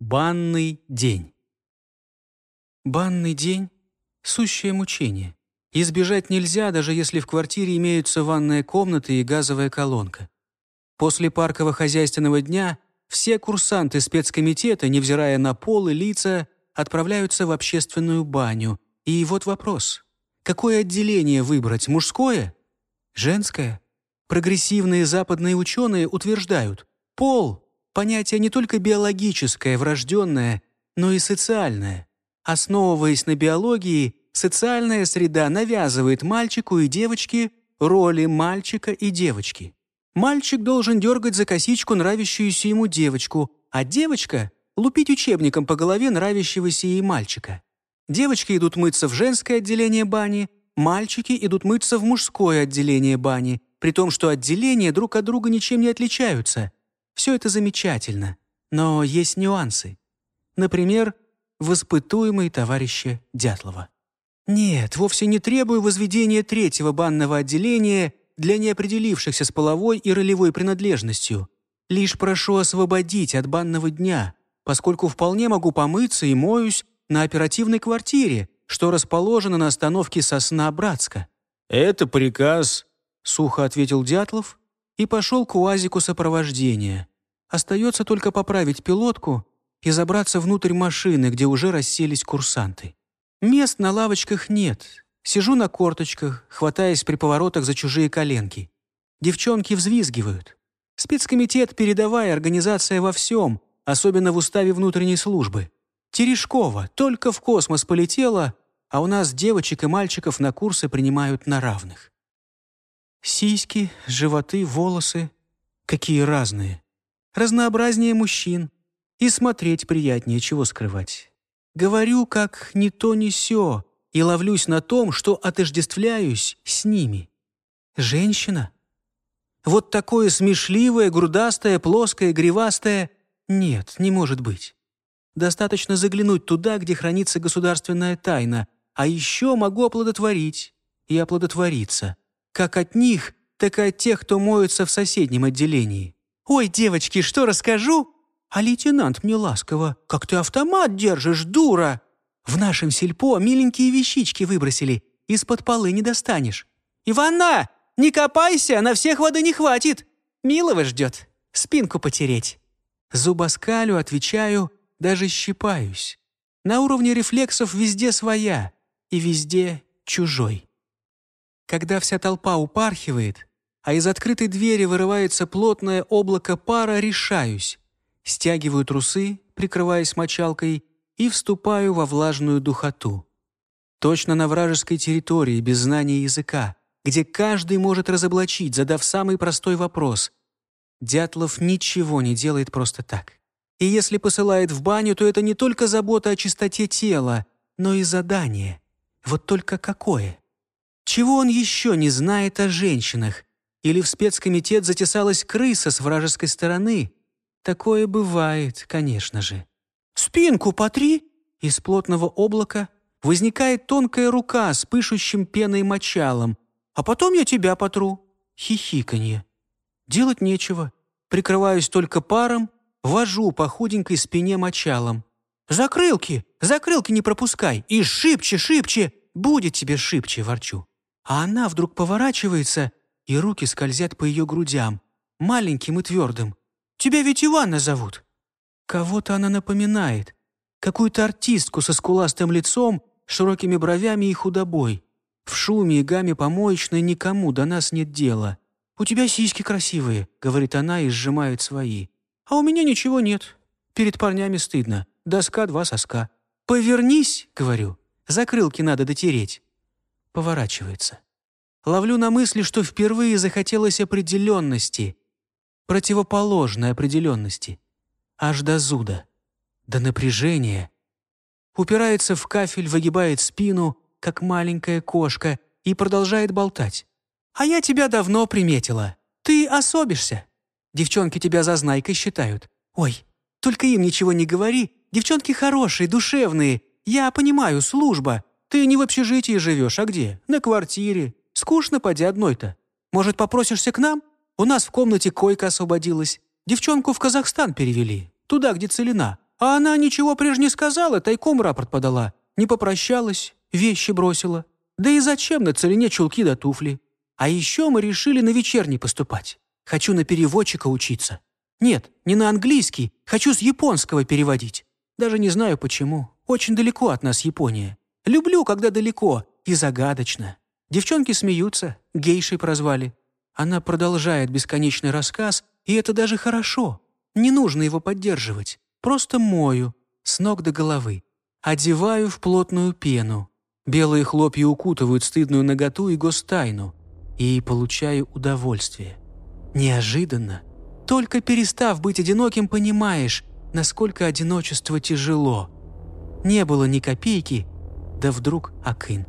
Банный день. Банный день — сущее мучение. Избежать нельзя, даже если в квартире имеются ванная комната и газовая колонка. После парково-хозяйственного дня все курсанты спецкомитета, невзирая на пол и лица, отправляются в общественную баню. И вот вопрос. Какое отделение выбрать, мужское? Женское? Прогрессивные западные ученые утверждают, пол понятие не только биологическое, врожденное, но и социальное. Основываясь на биологии, социальная среда навязывает мальчику и девочке роли мальчика и девочки. Мальчик должен дергать за косичку нравящуюся ему девочку, а девочка — лупить учебником по голове нравящегося ей мальчика. Девочки идут мыться в женское отделение бани, мальчики идут мыться в мужское отделение бани, при том, что отделения друг от друга ничем не отличаются — все это замечательно, но есть нюансы. Например, воспытуемые товарища Дятлова. Нет, вовсе не требую возведения третьего банного отделения для неопределившихся с половой и ролевой принадлежностью. Лишь прошу освободить от банного дня, поскольку вполне могу помыться и моюсь на оперативной квартире, что расположено на остановке Сосна-Братска». «Это приказ», — сухо ответил Дятлов и пошел к УАЗику сопровождения. Остается только поправить пилотку и забраться внутрь машины, где уже расселись курсанты. Мест на лавочках нет. Сижу на корточках, хватаясь при поворотах за чужие коленки. Девчонки взвизгивают. Спецкомитет — передовая организация во всем, особенно в уставе внутренней службы. Терешкова только в космос полетела, а у нас девочек и мальчиков на курсы принимают на равных. Сиськи, животы, волосы. Какие разные. Разнообразнее мужчин. И смотреть приятнее, чего скрывать. Говорю, как ни то, ни сё, и ловлюсь на том, что отождествляюсь с ними. Женщина? Вот такое смешливое, грудастое, плоское, гривастое? Нет, не может быть. Достаточно заглянуть туда, где хранится государственная тайна, а еще могу оплодотворить и оплодотвориться как от них, так и от тех, кто моется в соседнем отделении. «Ой, девочки, что расскажу?» «А лейтенант мне ласково, как ты автомат держишь, дура!» «В нашем сельпо миленькие вещички выбросили, из-под полы не достанешь». «Иванна, не копайся, на всех воды не хватит!» «Милого ждет, спинку потереть». Зубоскалю, отвечаю, даже щипаюсь. На уровне рефлексов везде своя и везде чужой. Когда вся толпа упархивает, а из открытой двери вырывается плотное облако пара, решаюсь. Стягиваю трусы, прикрываясь мочалкой, и вступаю во влажную духоту. Точно на вражеской территории, без знания языка, где каждый может разоблачить, задав самый простой вопрос. Дятлов ничего не делает просто так. И если посылает в баню, то это не только забота о чистоте тела, но и задание. Вот только какое? Чего он еще не знает о женщинах? Или в спецкомитет затесалась крыса с вражеской стороны? Такое бывает, конечно же. «Спинку потри!» Из плотного облака возникает тонкая рука с пышущим пеной мочалом. «А потом я тебя потру!» Хихиканье. Делать нечего. Прикрываюсь только паром, вожу по худенькой спине мочалом. «Закрылки! Закрылки не пропускай! И шибче, шибче! Будет тебе шибче!» ворчу. А она вдруг поворачивается, и руки скользят по ее грудям, маленьким и твердым. «Тебя ведь Иванна зовут!» Кого-то она напоминает. Какую-то артистку со скуластым лицом, широкими бровями и худобой. В шуме и гамме помоечной никому до нас нет дела. «У тебя сиськи красивые», — говорит она и сжимает свои. «А у меня ничего нет. Перед парнями стыдно. Доска два соска». «Повернись», — говорю. «Закрылки надо дотереть» поворачивается. Ловлю на мысли, что впервые захотелось определенности, противоположной определенности, аж до зуда, до напряжения. Упирается в кафель, выгибает спину, как маленькая кошка, и продолжает болтать. «А я тебя давно приметила. Ты особишься. Девчонки тебя зазнайкой считают. Ой, только им ничего не говори. Девчонки хорошие, душевные. Я понимаю, служба. Ты не в общежитии живешь, а где? На квартире. Скучно, поди одной-то. Может, попросишься к нам? У нас в комнате койка освободилась. Девчонку в Казахстан перевели. Туда, где целина. А она ничего прежде сказала, тайком рапорт подала. Не попрощалась, вещи бросила. Да и зачем на целине чулки да туфли? А еще мы решили на вечерний поступать. Хочу на переводчика учиться. Нет, не на английский, хочу с японского переводить. Даже не знаю почему. Очень далеко от нас Япония. Люблю, когда далеко и загадочно. Девчонки смеются, гейшей прозвали. Она продолжает бесконечный рассказ, и это даже хорошо. Не нужно его поддерживать. Просто мою, с ног до головы. Одеваю в плотную пену. Белые хлопья укутывают стыдную наготу и гостайну. И получаю удовольствие. Неожиданно. Только перестав быть одиноким, понимаешь, насколько одиночество тяжело. Не было ни копейки, да вдруг Акын.